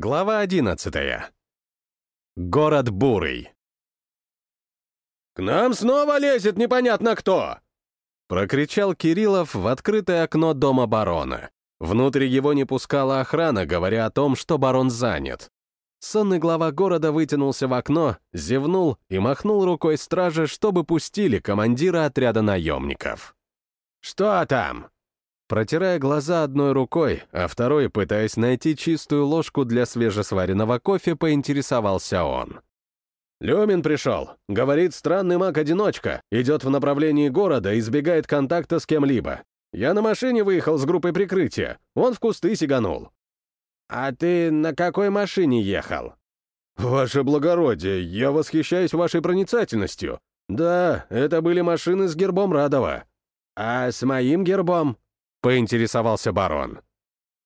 Глава 11. Город Бурый. «К нам снова лезет непонятно кто!» Прокричал Кириллов в открытое окно дома барона. Внутрь его не пускала охрана, говоря о том, что барон занят. Сонный глава города вытянулся в окно, зевнул и махнул рукой страже, чтобы пустили командира отряда наемников. «Что там?» Протирая глаза одной рукой, а второй, пытаясь найти чистую ложку для свежесваренного кофе, поинтересовался он. «Люмин пришел. Говорит, странный маг-одиночка. Идет в направлении города, избегает контакта с кем-либо. Я на машине выехал с группой прикрытия. Он в кусты сиганул». «А ты на какой машине ехал?» «Ваше благородие, я восхищаюсь вашей проницательностью. Да, это были машины с гербом Радова». «А с моим гербом?» — поинтересовался барон.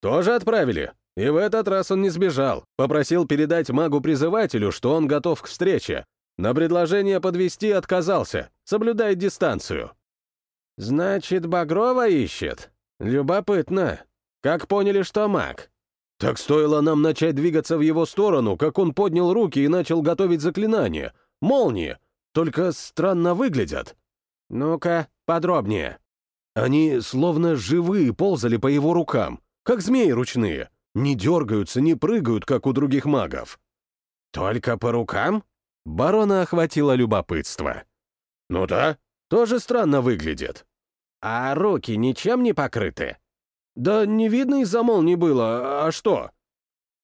«Тоже отправили. И в этот раз он не сбежал. Попросил передать магу-призывателю, что он готов к встрече. На предложение подвести отказался. Соблюдает дистанцию». «Значит, Багрова ищет? Любопытно. Как поняли, что маг?» «Так стоило нам начать двигаться в его сторону, как он поднял руки и начал готовить заклинание. Молнии. Только странно выглядят». «Ну-ка, подробнее». Они словно живые ползали по его рукам, как змеи ручные. Не дергаются, не прыгают, как у других магов. «Только по рукам?» Барона охватило любопытство. «Ну да, тоже странно выглядит». «А руки ничем не покрыты?» «Да не видно из-за молнии было, а что?»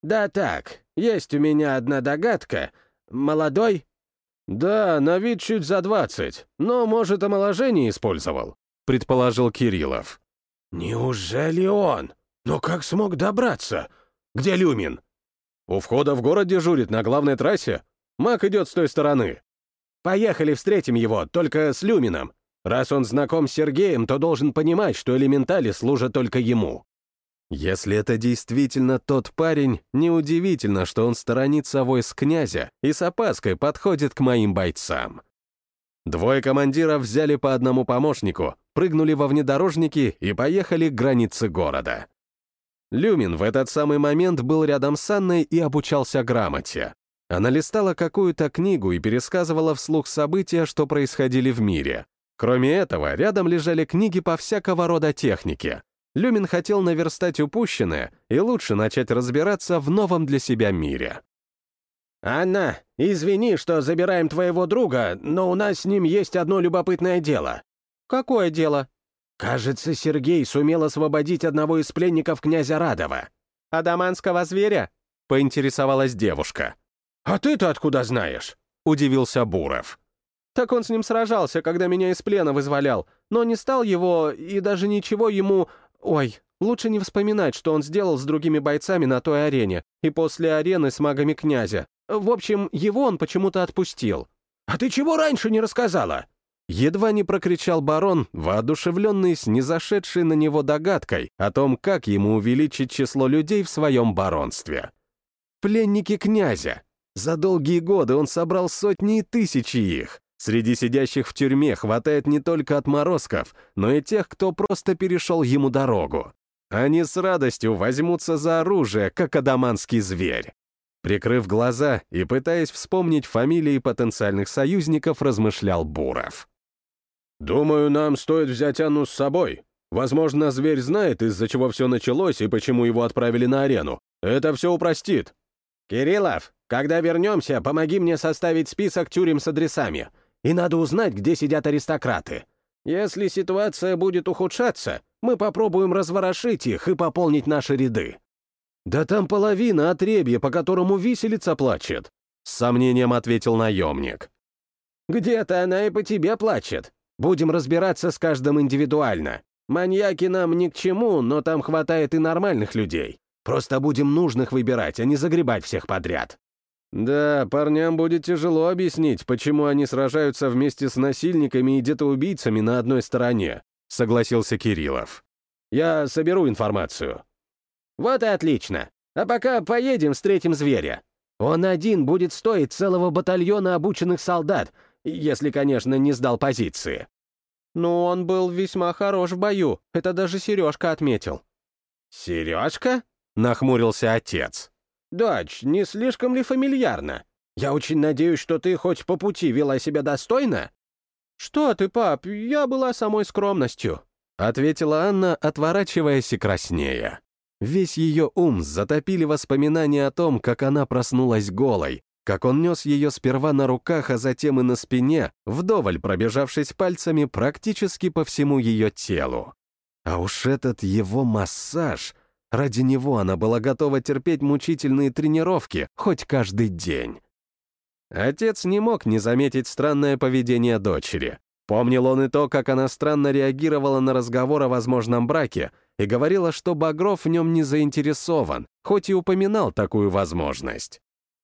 «Да так, есть у меня одна догадка. Молодой?» «Да, на вид чуть за двадцать, но, может, омоложение использовал предположил Кириллов. «Неужели он? Но как смог добраться? Где Люмин?» «У входа в город дежурит на главной трассе. Маг идет с той стороны». «Поехали встретим его, только с Люмином. Раз он знаком с Сергеем, то должен понимать, что элементали служат только ему». Если это действительно тот парень, неудивительно, что он сторонится войск князя и с опаской подходит к моим бойцам. Двое командиров взяли по одному помощнику, прыгнули во внедорожники и поехали к границе города. Люмин в этот самый момент был рядом с Анной и обучался грамоте. Она листала какую-то книгу и пересказывала вслух события, что происходили в мире. Кроме этого, рядом лежали книги по всякого рода технике. Люмин хотел наверстать упущенное и лучше начать разбираться в новом для себя мире. «Анна, извини, что забираем твоего друга, но у нас с ним есть одно любопытное дело». «Какое дело?» «Кажется, Сергей сумел освободить одного из пленников князя Радова». «Адаманского зверя?» — поинтересовалась девушка. «А ты-то откуда знаешь?» — удивился Буров. «Так он с ним сражался, когда меня из плена вызволял, но не стал его и даже ничего ему... Ой, лучше не вспоминать, что он сделал с другими бойцами на той арене и после арены с магами князя. В общем, его он почему-то отпустил. «А ты чего раньше не рассказала?» Едва не прокричал барон, воодушевленный с незашедшей на него догадкой о том, как ему увеличить число людей в своем баронстве. Пленники князя. За долгие годы он собрал сотни и тысячи их. Среди сидящих в тюрьме хватает не только отморозков, но и тех, кто просто перешел ему дорогу. Они с радостью возьмутся за оружие, как адаманский зверь. Прикрыв глаза и пытаясь вспомнить фамилии потенциальных союзников, размышлял Буров. «Думаю, нам стоит взять Анну с собой. Возможно, зверь знает, из-за чего все началось и почему его отправили на арену. Это все упростит». «Кириллов, когда вернемся, помоги мне составить список тюрем с адресами. И надо узнать, где сидят аристократы. Если ситуация будет ухудшаться, мы попробуем разворошить их и пополнить наши ряды». «Да там половина отребья, по которому виселица плачет», — с сомнением ответил наемник. «Где-то она и по тебе плачет. Будем разбираться с каждым индивидуально. Маньяки нам ни к чему, но там хватает и нормальных людей. Просто будем нужных выбирать, а не загребать всех подряд». «Да, парням будет тяжело объяснить, почему они сражаются вместе с насильниками и где-то убийцами на одной стороне», — согласился Кириллов. «Я соберу информацию». «Вот и отлично. А пока поедем встретим зверя. Он один будет стоить целого батальона обученных солдат, если, конечно, не сдал позиции». «Ну, он был весьма хорош в бою, это даже Сережка отметил». «Сережка?» — нахмурился отец. «Дочь, не слишком ли фамильярно? Я очень надеюсь, что ты хоть по пути вела себя достойно?» «Что ты, пап, я была самой скромностью», — ответила Анна, отворачиваясь и краснея. Весь ее ум затопили воспоминания о том, как она проснулась голой, как он нес ее сперва на руках, а затем и на спине, вдоволь пробежавшись пальцами практически по всему ее телу. А уж этот его массаж... Ради него она была готова терпеть мучительные тренировки хоть каждый день. Отец не мог не заметить странное поведение дочери. Помнил он и то, как она странно реагировала на разговор о возможном браке и говорила, что Багров в нем не заинтересован, хоть и упоминал такую возможность.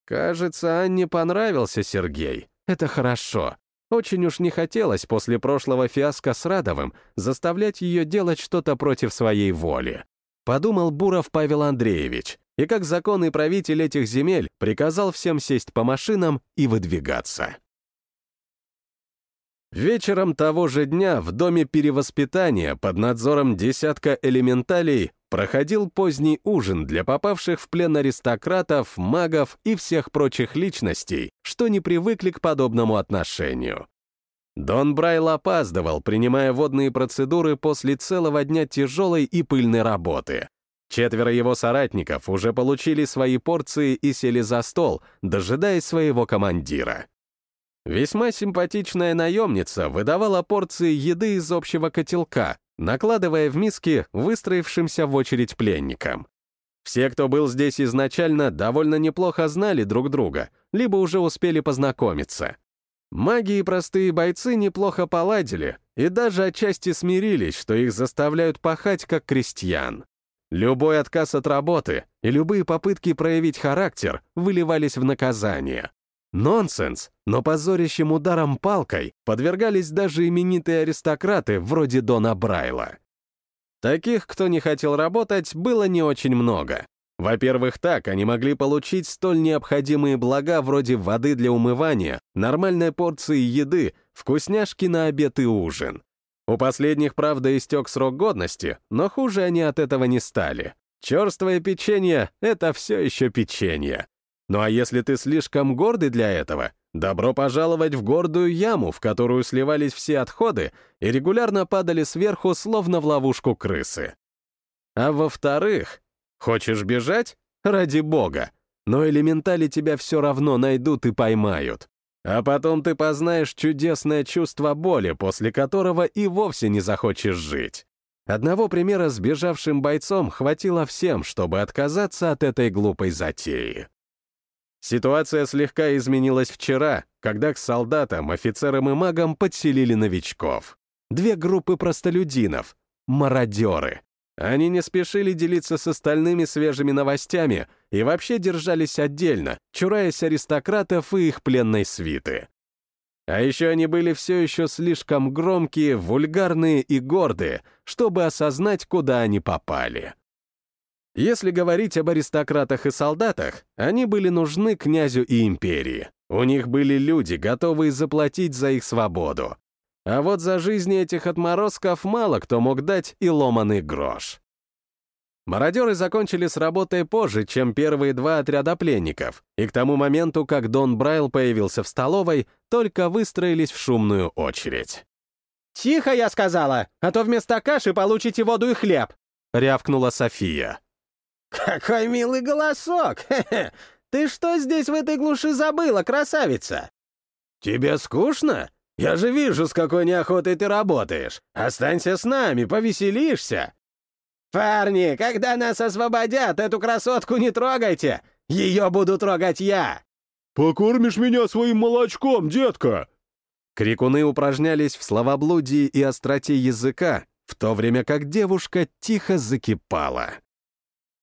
Кажется, Анне понравился Сергей. Это хорошо. Очень уж не хотелось после прошлого фиаско с Радовым заставлять ее делать что-то против своей воли. Подумал Буров Павел Андреевич, и как законный правитель этих земель приказал всем сесть по машинам и выдвигаться. Вечером того же дня в доме перевоспитания под надзором десятка элементалей проходил поздний ужин для попавших в плен аристократов, магов и всех прочих личностей, что не привыкли к подобному отношению. Дон Брайл опаздывал, принимая водные процедуры после целого дня тяжелой и пыльной работы. Четверо его соратников уже получили свои порции и сели за стол, дожидаясь своего командира. Весьма симпатичная наемница выдавала порции еды из общего котелка, накладывая в миски выстроившимся в очередь пленникам. Все, кто был здесь изначально, довольно неплохо знали друг друга, либо уже успели познакомиться. Маги и простые бойцы неплохо поладили и даже отчасти смирились, что их заставляют пахать как крестьян. Любой отказ от работы и любые попытки проявить характер выливались в наказание. Нонсенс, но позорящим ударом палкой подвергались даже именитые аристократы вроде Дона Брайла. Таких, кто не хотел работать, было не очень много. Во-первых, так они могли получить столь необходимые блага вроде воды для умывания, нормальной порции еды, вкусняшки на обед и ужин. У последних, правда, истек срок годности, но хуже они от этого не стали. Черствое печенье — это все еще печенье. Ну а если ты слишком гордый для этого, добро пожаловать в гордую яму, в которую сливались все отходы и регулярно падали сверху, словно в ловушку крысы. А во-вторых, хочешь бежать? Ради бога. Но элементали тебя все равно найдут и поймают. А потом ты познаешь чудесное чувство боли, после которого и вовсе не захочешь жить. Одного примера с бежавшим бойцом хватило всем, чтобы отказаться от этой глупой затеи. Ситуация слегка изменилась вчера, когда к солдатам, офицерам и магам подселили новичков. Две группы простолюдинов — мародеры. Они не спешили делиться с остальными свежими новостями и вообще держались отдельно, чураясь аристократов и их пленной свиты. А еще они были все еще слишком громкие, вульгарные и гордые, чтобы осознать, куда они попали. Если говорить об аристократах и солдатах, они были нужны князю и империи. У них были люди, готовые заплатить за их свободу. А вот за жизни этих отморозков мало кто мог дать и ломаный грош. Мародеры закончили с работой позже, чем первые два отряда пленников, и к тому моменту, как Дон Брайл появился в столовой, только выстроились в шумную очередь. «Тихо, я сказала, а то вместо каши получите воду и хлеб!» — рявкнула София. «Какой милый голосок! Ты что здесь в этой глуши забыла, красавица?» «Тебе скучно? Я же вижу, с какой неохотой ты работаешь. Останься с нами, повеселишься!» «Парни, когда нас освободят, эту красотку не трогайте! Ее буду трогать я!» «Покормишь меня своим молочком, детка?» Крикуны упражнялись в словоблудии и остроте языка, в то время как девушка тихо закипала.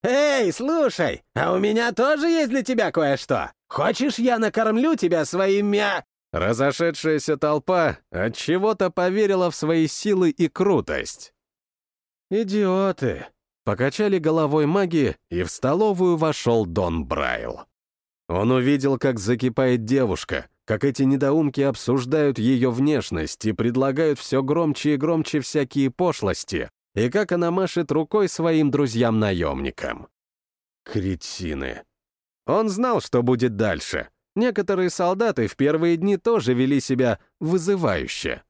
«Эй, слушай, а у меня тоже есть для тебя кое-что. Хочешь, я накормлю тебя своим мя...» Разошедшаяся толпа от чего то поверила в свои силы и крутость. «Идиоты!» — покачали головой маги, и в столовую вошел Дон Брайл. Он увидел, как закипает девушка, как эти недоумки обсуждают ее внешность и предлагают все громче и громче всякие пошлости, и как она машет рукой своим друзьям-наемникам. Кретины. Он знал, что будет дальше. Некоторые солдаты в первые дни тоже вели себя вызывающе.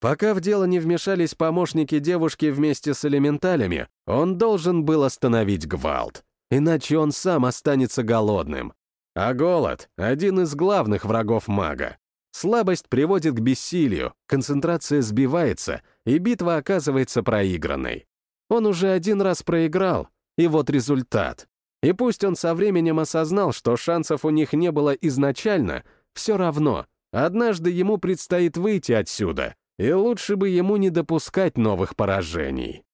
Пока в дело не вмешались помощники девушки вместе с элементалями, он должен был остановить гвалт. Иначе он сам останется голодным. А голод — один из главных врагов мага. Слабость приводит к бессилию, концентрация сбивается, и битва оказывается проигранной. Он уже один раз проиграл, и вот результат. И пусть он со временем осознал, что шансов у них не было изначально, все равно, однажды ему предстоит выйти отсюда, и лучше бы ему не допускать новых поражений.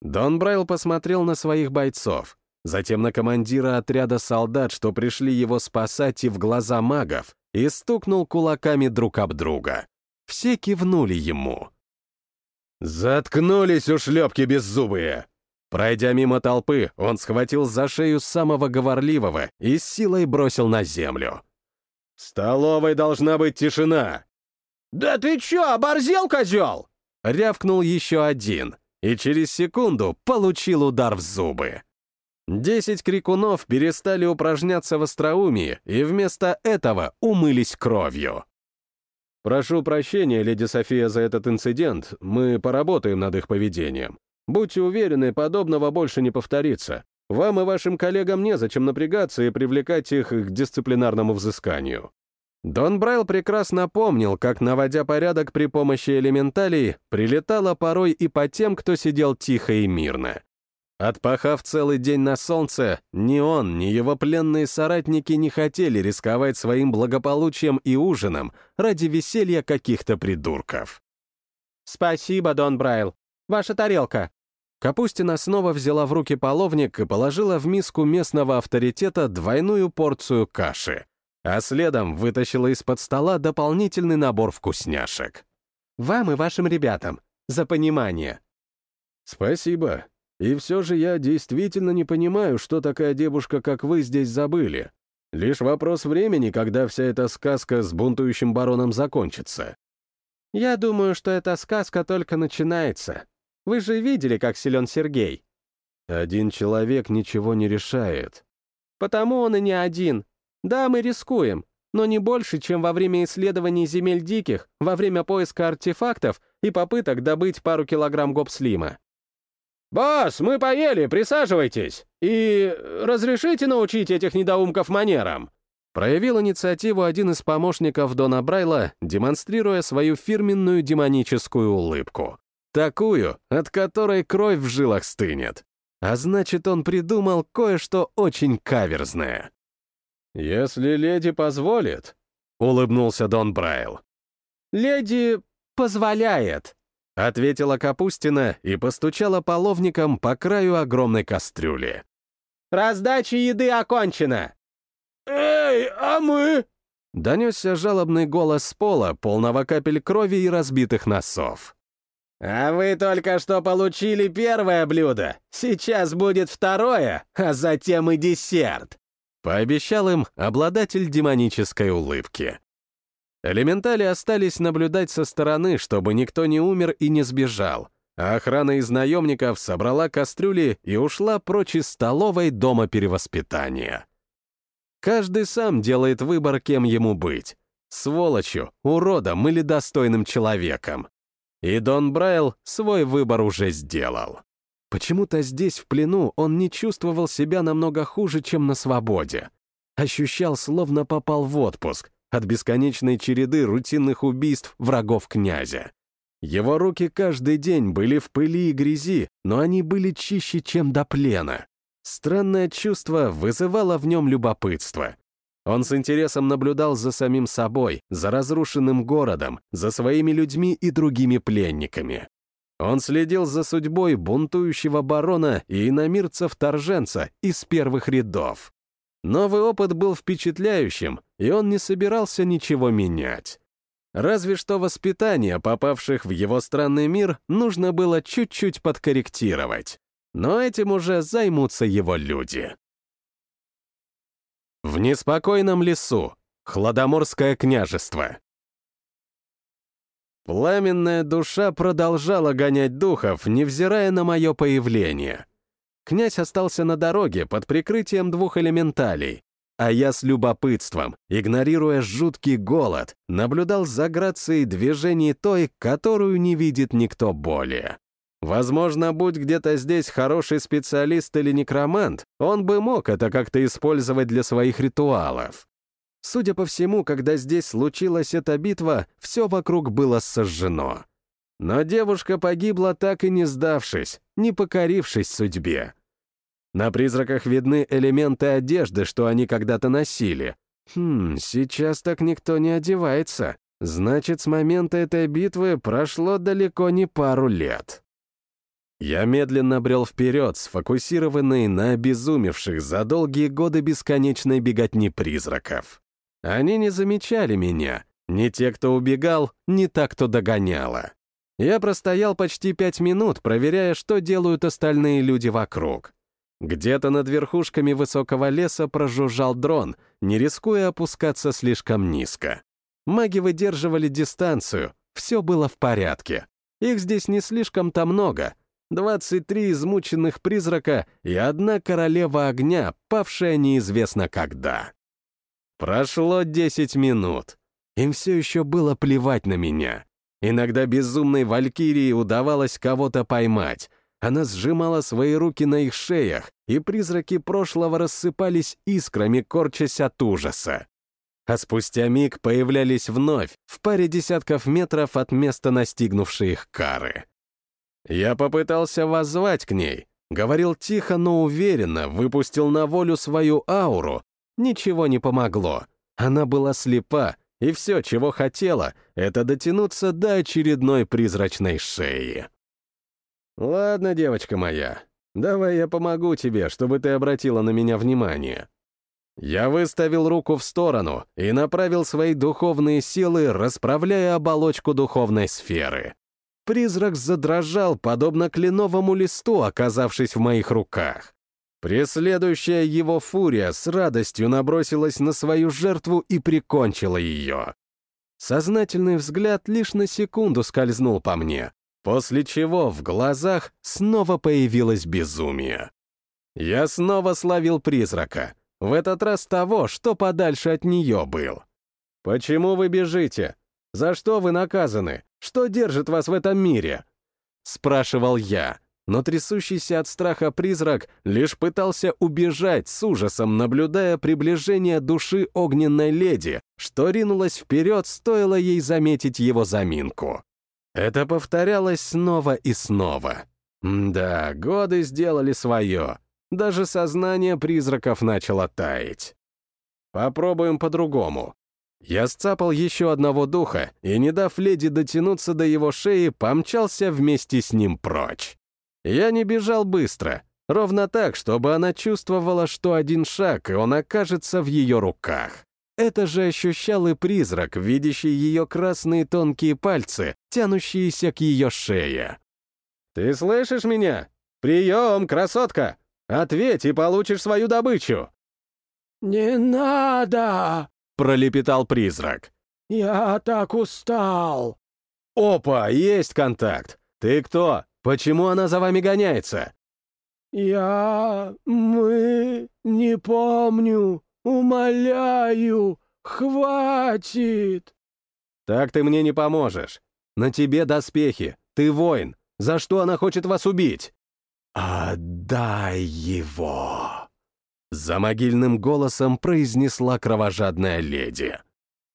Дон Брайл посмотрел на своих бойцов, затем на командира отряда солдат, что пришли его спасать и в глаза магов, и стукнул кулаками друг об друга. Все кивнули ему. «Заткнулись, ушлепки беззубые!» Пройдя мимо толпы, он схватил за шею самого говорливого и с силой бросил на землю. «В столовой должна быть тишина!» «Да ты чё, оборзел, козел?» Рявкнул еще один, и через секунду получил удар в зубы. Десять крикунов перестали упражняться в остроумии и вместо этого умылись кровью. «Прошу прощения, леди София, за этот инцидент. Мы поработаем над их поведением. Будьте уверены, подобного больше не повторится. Вам и вашим коллегам незачем напрягаться и привлекать их к дисциплинарному взысканию». Дон Брайл прекрасно помнил, как, наводя порядок при помощи элементалей, прилетало порой и по тем, кто сидел тихо и мирно. Отпахав целый день на солнце, ни он, ни его пленные соратники не хотели рисковать своим благополучием и ужином ради веселья каких-то придурков. «Спасибо, Дон Брайл. Ваша тарелка». Капустина снова взяла в руки половник и положила в миску местного авторитета двойную порцию каши, а следом вытащила из-под стола дополнительный набор вкусняшек. «Вам и вашим ребятам. За понимание». «Спасибо. И все же я действительно не понимаю, что такая девушка, как вы, здесь забыли. Лишь вопрос времени, когда вся эта сказка с бунтующим бароном закончится». «Я думаю, что эта сказка только начинается. Вы же видели, как силен Сергей». «Один человек ничего не решает». «Потому он и не один. Да, мы рискуем, но не больше, чем во время исследований земель диких, во время поиска артефактов и попыток добыть пару килограмм гопслима. «Босс, мы поели, присаживайтесь! И разрешите научить этих недоумков манерам?» Проявил инициативу один из помощников Дона Брайла, демонстрируя свою фирменную демоническую улыбку. Такую, от которой кровь в жилах стынет. А значит, он придумал кое-что очень каверзное. «Если леди позволит», — улыбнулся Дон Брайл. «Леди позволяет», — ответила Капустина и постучала половником по краю огромной кастрюли. «Раздача еды окончена!» «Эй, а мы?» Донесся жалобный голос с пола, полного капель крови и разбитых носов. «А вы только что получили первое блюдо. Сейчас будет второе, а затем и десерт!» Пообещал им обладатель демонической улыбки. Элементали остались наблюдать со стороны, чтобы никто не умер и не сбежал, а охрана из наемников собрала кастрюли и ушла прочь из столовой дома перевоспитания. Каждый сам делает выбор, кем ему быть — сволочью, уродом или достойным человеком. И Дон Брайл свой выбор уже сделал. Почему-то здесь, в плену, он не чувствовал себя намного хуже, чем на свободе. Ощущал, словно попал в отпуск, от бесконечной череды рутинных убийств врагов князя. Его руки каждый день были в пыли и грязи, но они были чище, чем до плена. Странное чувство вызывало в нем любопытство. Он с интересом наблюдал за самим собой, за разрушенным городом, за своими людьми и другими пленниками. Он следил за судьбой бунтующего барона и иномирца-вторженца из первых рядов. Новый опыт был впечатляющим, и он не собирался ничего менять. Разве что воспитание попавших в его странный мир нужно было чуть-чуть подкорректировать. Но этим уже займутся его люди. В неспокойном лесу. Хладоморское княжество. Пламенная душа продолжала гонять духов, невзирая на мое появление — Князь остался на дороге под прикрытием двух элементалей. а я с любопытством, игнорируя жуткий голод, наблюдал за грацией движений той, которую не видит никто более. Возможно, будь где-то здесь хороший специалист или некромант, он бы мог это как-то использовать для своих ритуалов. Судя по всему, когда здесь случилась эта битва, все вокруг было сожжено. Но девушка погибла так и не сдавшись, не покорившись судьбе. На призраках видны элементы одежды, что они когда-то носили. Хм, сейчас так никто не одевается. Значит, с момента этой битвы прошло далеко не пару лет. Я медленно брел вперед, сфокусированный на обезумевших за долгие годы бесконечной беготни призраков. Они не замечали меня, ни те, кто убегал, ни та, кто догоняла. Я простоял почти пять минут, проверяя, что делают остальные люди вокруг. Где-то над верхушками высокого леса прожужжал дрон, не рискуя опускаться слишком низко. Маги выдерживали дистанцию, все было в порядке. Их здесь не слишком-то много. 23 измученных призрака и одна королева огня, павшая неизвестно когда. Прошло 10 минут. Им все еще было плевать на меня. Иногда безумной валькирии удавалось кого-то поймать, она сжимала свои руки на их шеях, и призраки прошлого рассыпались искрами, корчась от ужаса. А спустя миг появлялись вновь, в паре десятков метров от места настигнувшей их кары. Я попытался воззвать к ней, говорил тихо, но уверенно, выпустил на волю свою ауру. Ничего не помогло. Она была слепа, и все, чего хотела, это дотянуться до очередной призрачной шеи. «Ладно, девочка моя, давай я помогу тебе, чтобы ты обратила на меня внимание». Я выставил руку в сторону и направил свои духовные силы, расправляя оболочку духовной сферы. Призрак задрожал, подобно кленовому листу, оказавшись в моих руках. Преследующая его фурия с радостью набросилась на свою жертву и прикончила ее. Сознательный взгляд лишь на секунду скользнул по мне, После чего в глазах снова появилось безумие. Я снова словил призрака, в этот раз того, что подальше от нее был. «Почему вы бежите? За что вы наказаны? Что держит вас в этом мире?» Спрашивал я, но трясущийся от страха призрак лишь пытался убежать с ужасом, наблюдая приближение души огненной леди, что ринулась вперед, стоило ей заметить его заминку. Это повторялось снова и снова. Да, годы сделали свое. Даже сознание призраков начало таять. Попробуем по-другому. Я сцапал еще одного духа и, не дав леди дотянуться до его шеи, помчался вместе с ним прочь. Я не бежал быстро, ровно так, чтобы она чувствовала, что один шаг, и он окажется в ее руках. Это же ощущал и призрак, видящий ее красные тонкие пальцы, тянущиеся к ее шее. «Ты слышишь меня? Прием, красотка! Ответь и получишь свою добычу!» «Не надо!» — пролепетал призрак. «Я так устал!» «Опа, есть контакт! Ты кто? Почему она за вами гоняется?» «Я... мы... не помню. «Умоляю, хватит!» «Так ты мне не поможешь. На тебе доспехи, ты воин. За что она хочет вас убить?» «Отдай его!» За могильным голосом произнесла кровожадная леди.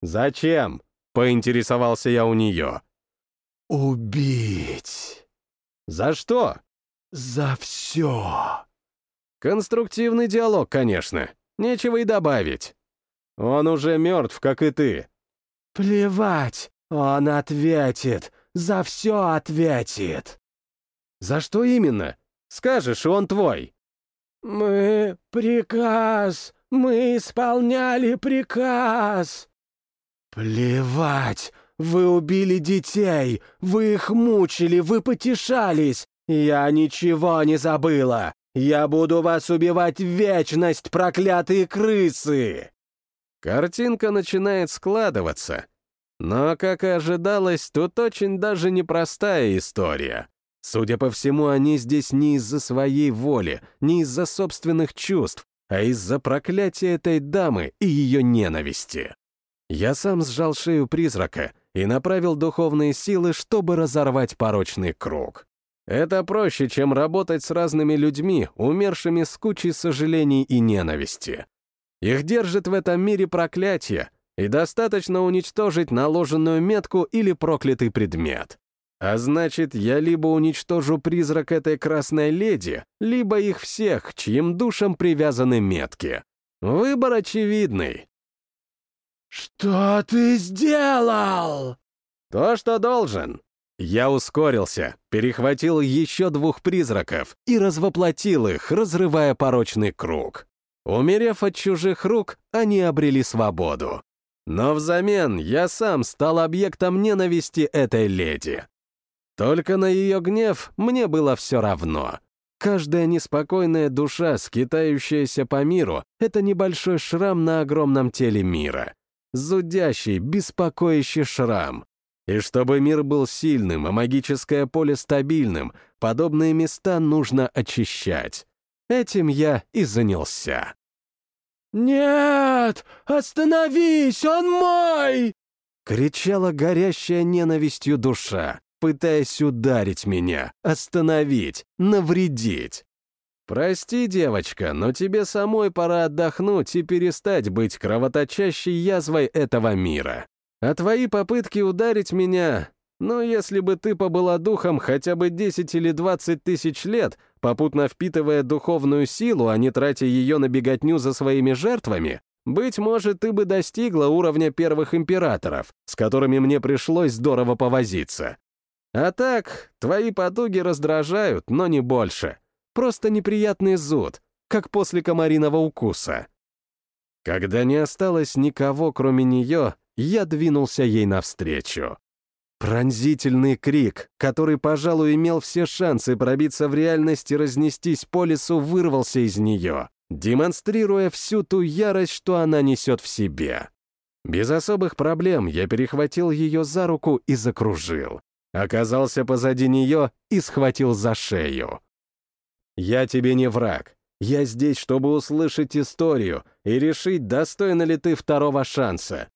«Зачем?» — поинтересовался я у нее. «Убить!» «За что?» «За все!» Конструктивный диалог, конечно. Нечего и добавить. Он уже мертв, как и ты. Плевать, он ответит, за все ответит. За что именно? Скажешь, он твой. Мы приказ, мы исполняли приказ. Плевать, вы убили детей, вы их мучили, вы потешались. Я ничего не забыла. Я буду вас убивать в вечность, проклятые крысы!» Картинка начинает складываться. Но, как и ожидалось, тут очень даже непростая история. Судя по всему, они здесь не из-за своей воли, не из-за собственных чувств, а из-за проклятия этой дамы и ее ненависти. Я сам сжал шею призрака и направил духовные силы, чтобы разорвать порочный круг. Это проще, чем работать с разными людьми, умершими с кучей сожалений и ненависти. Их держит в этом мире проклятие, и достаточно уничтожить наложенную метку или проклятый предмет. А значит, я либо уничтожу призрак этой красной леди, либо их всех, чьим душам привязаны метки. Выбор очевидный. «Что ты сделал?» «То, что должен». Я ускорился, перехватил еще двух призраков и развоплотил их, разрывая порочный круг. Умерев от чужих рук, они обрели свободу. Но взамен я сам стал объектом ненависти этой леди. Только на ее гнев мне было все равно. Каждая неспокойная душа, скитающаяся по миру, — это небольшой шрам на огромном теле мира. Зудящий, беспокоящий шрам. И чтобы мир был сильным, а магическое поле стабильным, подобные места нужно очищать. Этим я и занялся. «Нет! Остановись! Он мой!» Кричала горящая ненавистью душа пытаясь ударить меня, остановить, навредить. Прости, девочка, но тебе самой пора отдохнуть и перестать быть кровоточащей язвой этого мира. А твои попытки ударить меня... Ну, если бы ты побыла духом хотя бы 10 или 20 тысяч лет, попутно впитывая духовную силу, а не тратя ее на беготню за своими жертвами, быть может, ты бы достигла уровня первых императоров, с которыми мне пришлось здорово повозиться. А так, твои потуги раздражают, но не больше. Просто неприятный зуд, как после комариного укуса. Когда не осталось никого, кроме нее, я двинулся ей навстречу. Пронзительный крик, который, пожалуй, имел все шансы пробиться в реальность и разнестись по лесу, вырвался из нее, демонстрируя всю ту ярость, что она несет в себе. Без особых проблем я перехватил ее за руку и закружил оказался позади нее и схватил за шею. «Я тебе не враг. Я здесь, чтобы услышать историю и решить, достойна ли ты второго шанса.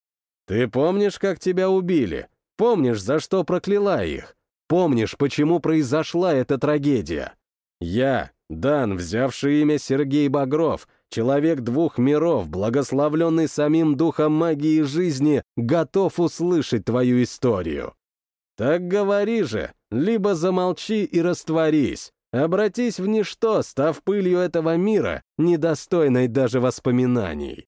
Ты помнишь, как тебя убили? Помнишь, за что прокляла их? Помнишь, почему произошла эта трагедия? Я, Дан, взявший имя Сергей Багров, человек двух миров, благословленный самим духом магии жизни, готов услышать твою историю. Так говори же, либо замолчи и растворись, обратись в ничто, став пылью этого мира, недостойной даже воспоминаний.